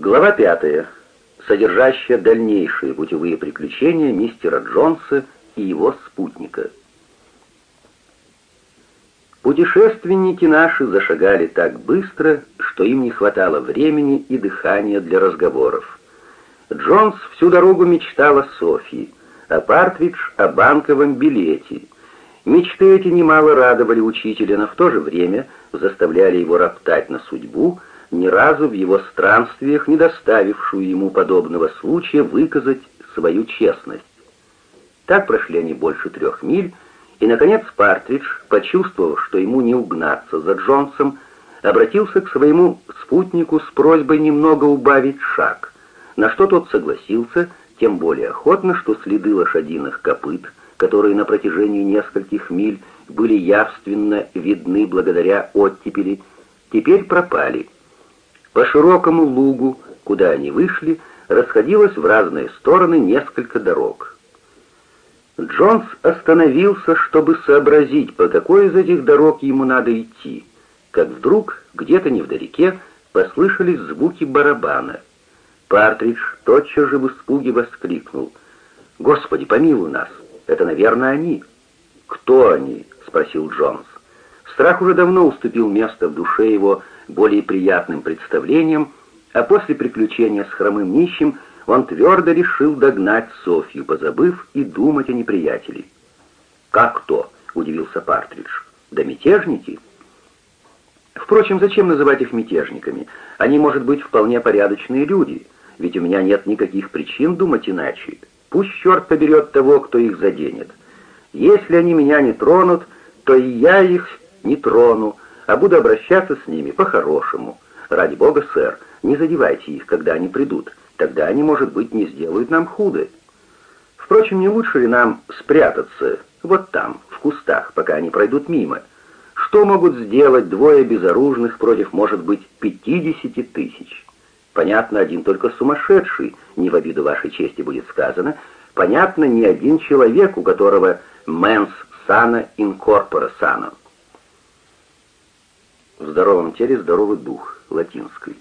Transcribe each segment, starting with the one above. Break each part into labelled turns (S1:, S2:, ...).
S1: Глава пятая, содержащая дальнейшие путевые приключения мистера Джонса и его спутника. Путешественники наши зашагали так быстро, что им не хватало времени и дыхания для разговоров. Джонс всю дорогу мечтал о Софии, а Партридж о банковом билете. Мечты эти немало радовали учителя, но в то же время заставляли его роптать на судьбу, ни разу в его странствиях не доставившую ему подобного случая выказать свою честность. Так прошли они больше трех миль, и, наконец, Партридж, почувствовав, что ему не угнаться за Джонсом, обратился к своему спутнику с просьбой немного убавить шаг, на что тот согласился, тем более охотно, что следы лошадиных копыт, которые на протяжении нескольких миль были явственно видны благодаря оттепели, теперь пропали — по широкому лугу, куда они вышли, расходилось в разные стороны несколько дорог. Джонс остановился, чтобы сообразить, по какой из этих дорог ему надо идти, как вдруг где-то невдалеке послышались звуки барабана. Партридж тотчас же в испуге воскликнул. «Господи, помилуй нас! Это, наверное, они!» «Кто они?» — спросил Джонс. Страх уже давно уступил место в душе его более приятным представлением, а после приключения с хромым нищим он твердо решил догнать Софью, позабыв и думать о неприятеле. «Как то?» — удивился Партридж. «Да мятежники?» «Впрочем, зачем называть их мятежниками? Они, может быть, вполне порядочные люди, ведь у меня нет никаких причин думать иначе. Пусть черт поберет того, кто их заденет. Если они меня не тронут, то и я их не трону, а буду обращаться с ними по-хорошему. Ради бога, сэр, не задевайте их, когда они придут. Тогда они, может быть, не сделают нам худо. Впрочем, не лучше ли нам спрятаться вот там, в кустах, пока они пройдут мимо? Что могут сделать двое безоружных против, может быть, пятидесяти тысяч? Понятно, один только сумасшедший, не в обиду вашей чести будет сказано, понятно, не один человек, у которого «mens sana in corpore sano». В здоровом теле здоровый дух, латинской.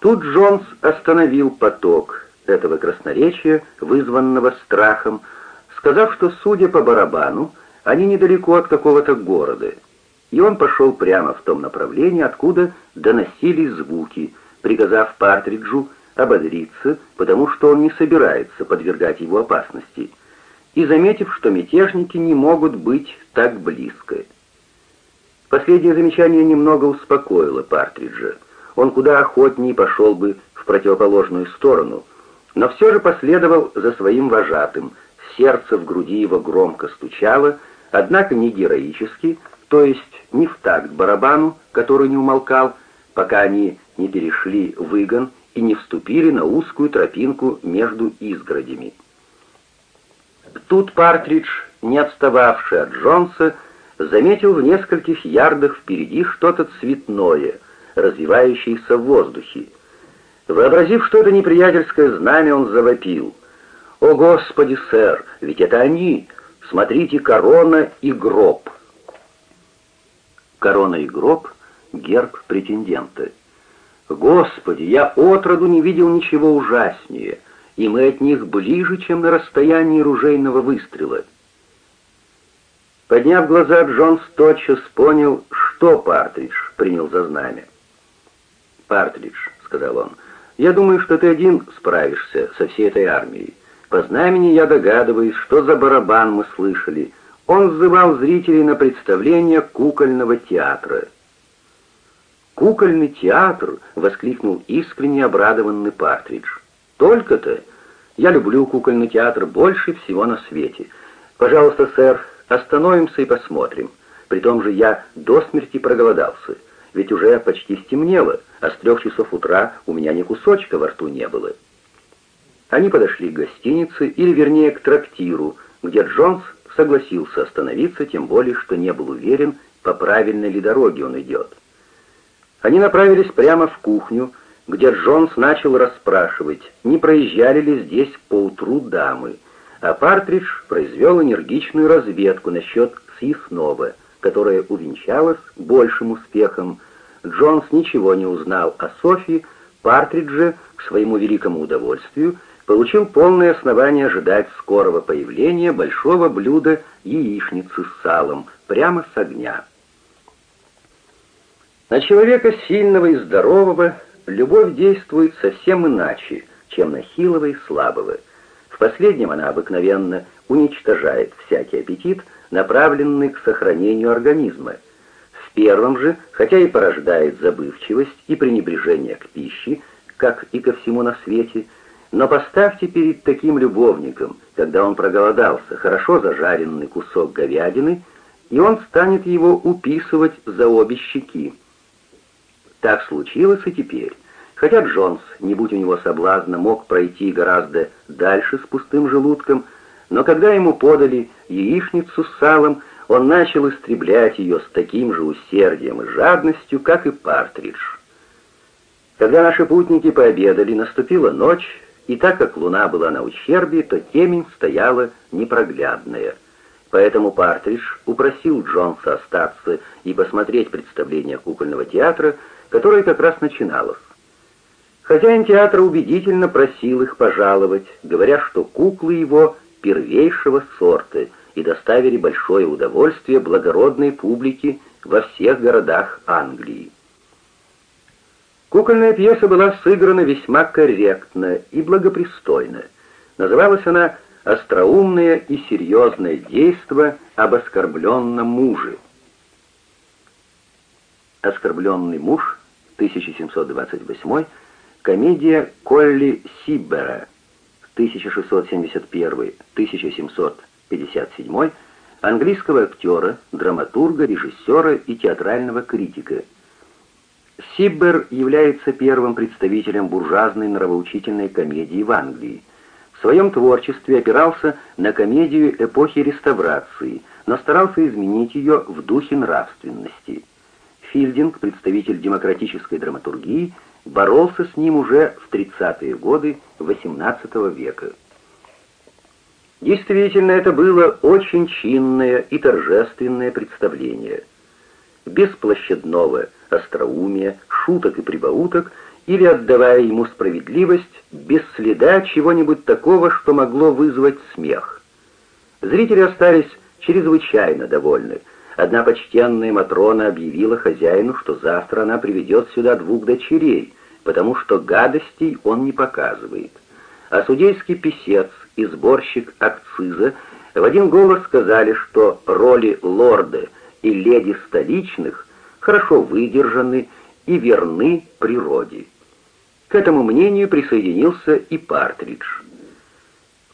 S1: Тут Джонс остановил поток этого красноречия, вызванного страхом, сказав, что, судя по барабану, они недалеко от какого-то города, и он пошел прямо в том направлении, откуда доносились звуки, приказав Партриджу ободриться, потому что он не собирается подвергать его опасности, и заметив, что мятежники не могут быть так близко. Последнее замечание немного успокоило Партриджа. Он куда охотнее пошел бы в противоположную сторону, но все же последовал за своим вожатым. Сердце в груди его громко стучало, однако не героически, то есть не в такт барабану, который не умолкал, пока они не перешли выгон и не вступили на узкую тропинку между изгородями. Тут Партридж, не отстававший от Джонса, заметил в нескольких ярдах впереди что-то цветное, развивающееся в воздухе. Вообразив, что это неприятельское знамя, он завопил. «О, Господи, сэр, ведь это они! Смотрите, корона и гроб!» Корона и гроб — герб претендента. «Господи, я отроду не видел ничего ужаснее, и мы от них ближе, чем на расстоянии ружейного выстрела». Подняв глаза, Джонс тотчас понял, что Партридж принял за знамя. «Партридж», — сказал он, — «я думаю, что ты один справишься со всей этой армией. По знамени я догадываюсь, что за барабан мы слышали. Он взывал зрителей на представление кукольного театра». «Кукольный театр!» — воскликнул искренне обрадованный Партридж. «Только-то! Я люблю кукольный театр больше всего на свете. Пожалуйста, сэр, Остановимся и посмотрим. При том же я до смерти проголодался, ведь уже почти стемнело, а с трех часов утра у меня ни кусочка во рту не было. Они подошли к гостинице, или вернее к трактиру, где Джонс согласился остановиться, тем более, что не был уверен, по правильной ли дороге он идет. Они направились прямо в кухню, где Джонс начал расспрашивать, не проезжали ли здесь поутру дамы, а Партридж произвел энергичную разведку насчет съестного, которая увенчалась большим успехом. Джонс ничего не узнал о Софии, Партридж же, к своему великому удовольствию, получил полное основание ожидать скорого появления большого блюда яичницы с салом прямо с огня. На человека сильного и здорового любовь действует совсем иначе, чем на хилого и слабого. В последнем она обыкновенно уничтожает всякий аппетит, направленный к сохранению организма. В первом же, хотя и порождает забывчивость и пренебрежение к пище, как и ко всему на свете, но поставьте перед таким любовником, когда он проголодался, хорошо зажаренный кусок говядины, и он станет его уписывать за обе щеки. Так случилось и теперь. Хотя Джонс, не будь у него соблазна, мог пройти гораздо дальше с пустым желудком, но когда ему подали яичницу с салом, он начал истреблять ее с таким же усердием и жадностью, как и Партридж. Когда наши путники пообедали, наступила ночь, и так как луна была на ущербе, то темень стояла непроглядная. Поэтому Партридж упросил Джонса остаться и посмотреть представление кукольного театра, которое как раз начиналось. Хозяин театра убедительно просил их пожаловать, говоря, что куклы его первейшего сорта и доставили большое удовольствие благородной публике во всех городах Англии. Кукольная пьеса была сыграна весьма корректно и благопристойно. Называлась она «Остроумное и серьезное действо об оскорбленном муже». «Оскорбленный муж» 1728 комедия Колли Сиббера 1671-1757 английского актера, драматурга, режиссера и театрального критика. Сиббер является первым представителем буржуазной нравоучительной комедии в Англии. В своем творчестве опирался на комедию эпохи реставрации, но старался изменить ее в духе нравственности. Филдинг, представитель демократической драматургии, боролся с ним уже в 30-е годы XVIII века. Действительно, это было очень чинное и торжественное представление. Без площадного остроумия, шуток и прибауток, или, отдавая ему справедливость, без следа чего-нибудь такого, что могло вызвать смех. Зрители остались чрезвычайно довольны. Одна почтенная Матрона объявила хозяину, что завтра она приведет сюда двух дочерей, потому что гадостей он не показывает. А судейский писец и сборщик акциза в один голос сказали, что роли лорда и леди столичных хорошо выдержаны и верны природе. К этому мнению присоединился и Партридж.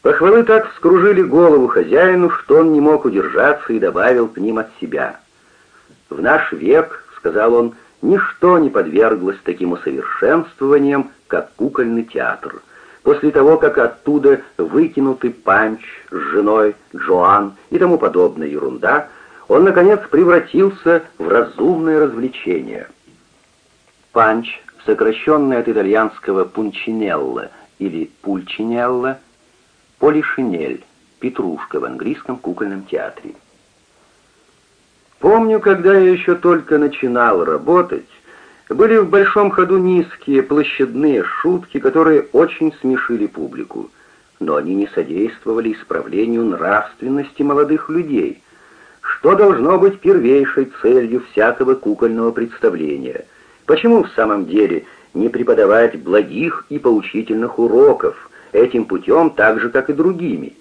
S1: Похвалы так вскружили голову хозяину, что он не мог удержаться и добавил к ним от себя. «В наш век, — сказал он, — ничто не подверглось таким усовершенствованиям, как кукольный театр. После того, как оттуда выкинуты Панч с женой, Джоан и тому подобная ерунда, он, наконец, превратился в разумное развлечение. Панч, сокращенный от итальянского пунчинелло или пульчинелло, полишинель, петрушка в английском кукольном театре. Помню, когда я еще только начинал работать, были в большом ходу низкие площадные шутки, которые очень смешили публику, но они не содействовали исправлению нравственности молодых людей — что должно быть первейшей целью всякого кукольного представления? Почему в самом деле не преподавать благих и поучительных уроков этим путем так же, как и другими?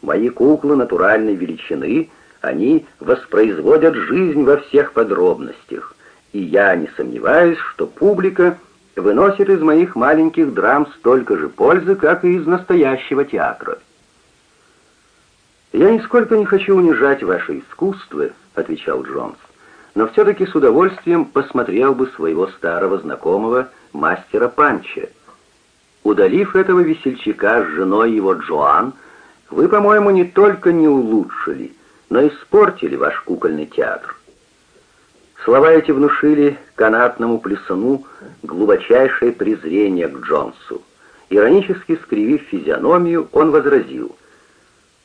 S1: Мои куклы натуральной величины, они воспроизводят жизнь во всех подробностях, и я не сомневаюсь, что публика выносит из моих маленьких драм столько же пользы, как и из настоящего театра. «Я нисколько не хочу унижать ваше искусство», — отвечал Джонс, «но все-таки с удовольствием посмотрел бы своего старого знакомого, мастера Панча. Удалив этого весельчака с женой его Джоан, вы, по-моему, не только не улучшили, но испортили ваш кукольный театр». Слова эти внушили канатному плесуну глубочайшее презрение к Джонсу. Иронически скривив физиономию, он возразил —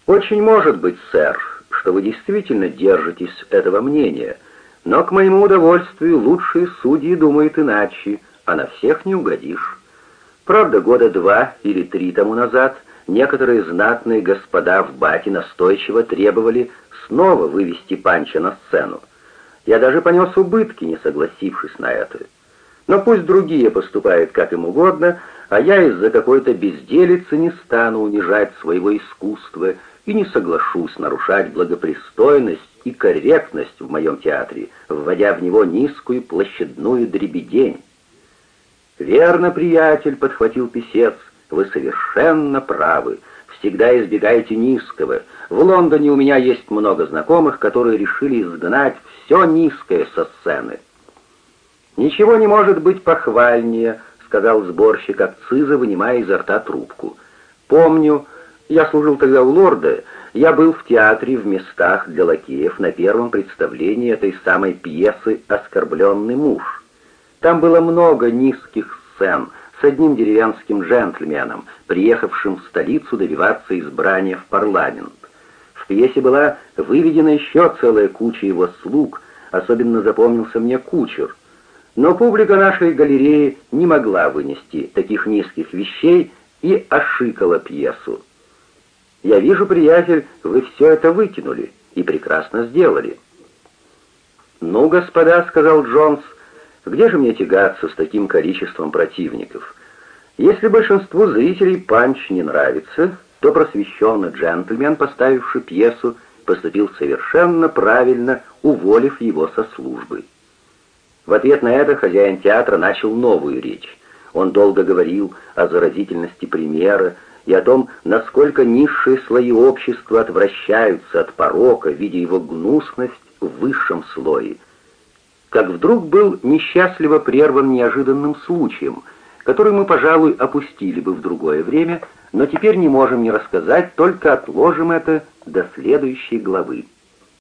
S1: «Очень может быть, сэр, что вы действительно держитесь этого мнения, но к моему удовольствию лучшие судьи думают иначе, а на всех не угодишь. Правда, года два или три тому назад некоторые знатные господа в бате настойчиво требовали снова вывести Панча на сцену. Я даже понес убытки, не согласившись на это. Но пусть другие поступают как им угодно, а я из-за какой-то безделицы не стану унижать своего искусства и не соглашусь нарушать благопристойность и корректность в моем театре, вводя в него низкую площадную дребедень. «Верно, приятель», — подхватил писец, — «вы совершенно правы. Всегда избегайте низкого. В Лондоне у меня есть много знакомых, которые решили изгнать все низкое со сцены». «Ничего не может быть похвальнее», — сказал сборщик акциза, вынимая изо рта трубку. «Помню, я служил тогда у лорда, я был в театре в местах для лакеев на первом представлении этой самой пьесы «Оскорбленный муж». Там было много низких сцен с одним деревенским джентльменом, приехавшим в столицу добиваться избрания в парламент. В пьесе была выведена еще целая куча его слуг, особенно запомнился мне кучер. Но публика нашей галереи не могла вынести таких низких вещей и ошикала пьесу. «Я вижу, приятель, вы все это выкинули, и прекрасно сделали». «Ну, господа», — сказал Джонс, — «где же мне тягаться с таким количеством противников? Если большинству зрителей панч не нравится, то просвещенный джентльмен, поставивший пьесу, поступил совершенно правильно, уволив его со службы». В ответ на это хозяин театра начал новую речь. Он долго говорил о заразительности примера, и о том, насколько низшие слои общества отвращаются от порока, видя его гнусность в высшем слое. Как вдруг был несчастливо прерван неожиданным случаем, который мы, пожалуй, опустили бы в другое время, но теперь не можем не рассказать, только отложим это до следующей главы.